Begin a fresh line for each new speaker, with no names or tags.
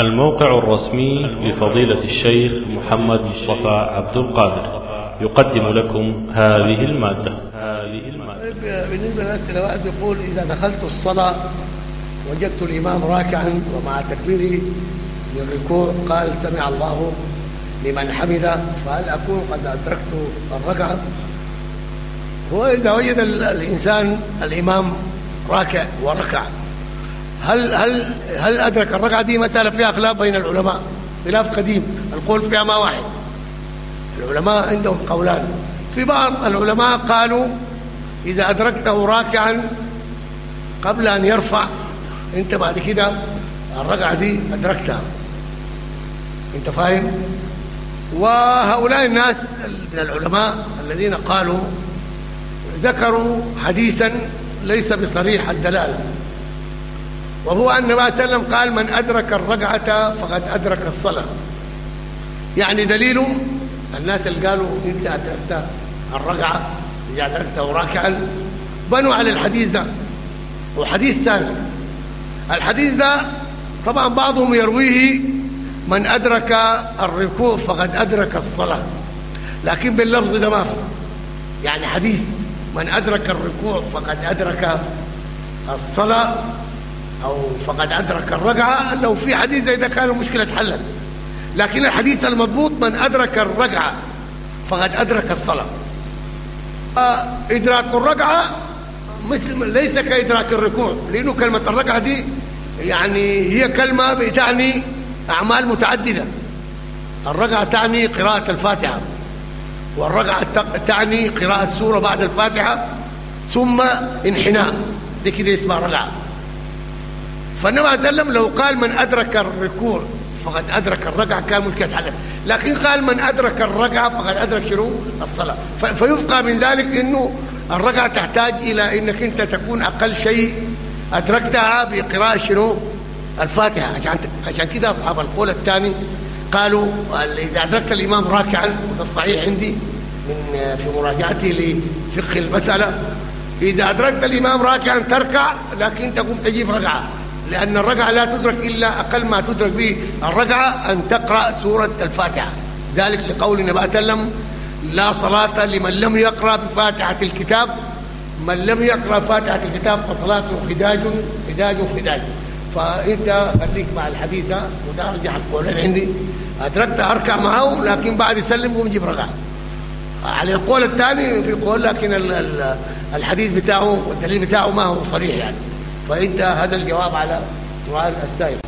الموقع الرسمي لفضيلة الشيخ محمد مصطفى عبد القادر. يقدم لكم هذه المادة. هذه المادة
بالنسبة للأسئلة واحد يقول إذا دخلت الصلاة وجدت الإمام راكعا ومع تكبيره للركوع قال سمع الله لمن حمده. فهل أكون قد أدركت الركعة هو إذا وجد الإنسان الإمام راكع وركع هل هل هل أدرك الركعة دي مسألة فيها خلاف بين العلماء؟ خلاف قديم القول فيها ما واحد. العلماء عندهم قولان. في بعض العلماء قالوا إذا أدركته راكعا قبل أن يرفع أنت بعد كده الركعة دي أدركتها. أنت فاهم؟ وهؤلاء الناس من العلماء الذين قالوا ذكروا حديثا ليس بصريح الدلالة. وهو أن النبي صلى الله عليه وسلم قال من أدرك الركعة فقد أدرك الصلاة. يعني دليل الناس اللي قالوا أنت أدركت الركعة إذا أدركته راكعا. بنوا على الحديث ده. وحديث ثاني. الحديث ده طبعا بعضهم يرويه من أدرك الركوع فقد أدرك الصلاة. لكن باللفظ ده ما في. يعني حديث من أدرك الركوع فقد أدرك الصلاة أو فقد أدرك الركعة لو في حديث زي ده كان المشكلة اتحلت لكن الحديث المضبوط من أدرك الركعة فقد أدرك الصلاة. إدراك الركعة مثل ليس كإدراك الركوع لأنه كلمة الركعة دي يعني هي كلمة بتعني أعمال متعددة. الركعة تعني قراءة الفاتحة والركعة تعني قراءة سورة بعد الفاتحة ثم انحناء. دي كده اسمها ركعه فالنبي عليه وسلم لو قال من أدرك الركوع فقد أدرك الركعة كان ممكن يتعلم لكن قال من أدرك الركعة فقد أدرك شنو؟ الصلاة. فيفقى من ذلك أنه الركعة تحتاج إلى أنك أنت تكون أقل شيء أدركتها بقراءة شنو؟ الفاتحة. عشان عشان كده أصحاب القول الثاني قالوا إذا أدركت الإمام راكعا وده الصحيح عندي من في مراجعتي لفقه المسألة إذا أدركت الإمام راكعا تركع لكن تقوم تجيب ركعة. لأن الركعة لا تدرك إلا أقل ما تدرك به الركعة أن تقرأ سورة الفاتحة. ذلك لقول النبي صلى الله عليه وسلم لا صلاة لمن لم يقرأ بفاتحة الكتاب. من لم يقرأ فاتحة الكتاب فصلاته خداج خداج خداج. فأنت خليك مع الحديث ده وده أرجح القولين عندي. أدركت أركع معه لكن بعد يسلم ويجيب ركعة على القول الثاني في قول لكن الحديث بتاعه والدليل بتاعه ما هو صريح يعني. فانت هذا الجواب على سؤال السائل.